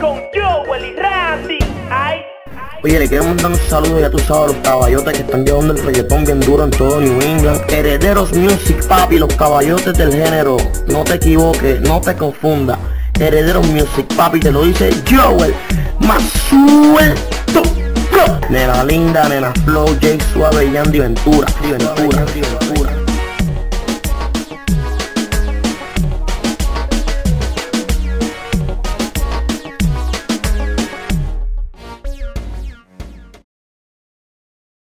Con Joel y Randy. Oye, le quiero mandar un saludo, ya tú sabes, a los caballotes que están llevando el reggaetón bien duro en todo New England. Herederos Music, papi, los caballotes del género. No te equivoques, no te confundas. Herederos Music, papi, te lo dice Joel. Más suelto. Nena linda, nena flow, J Suave y Andy Ventura. Ventura, Ventura.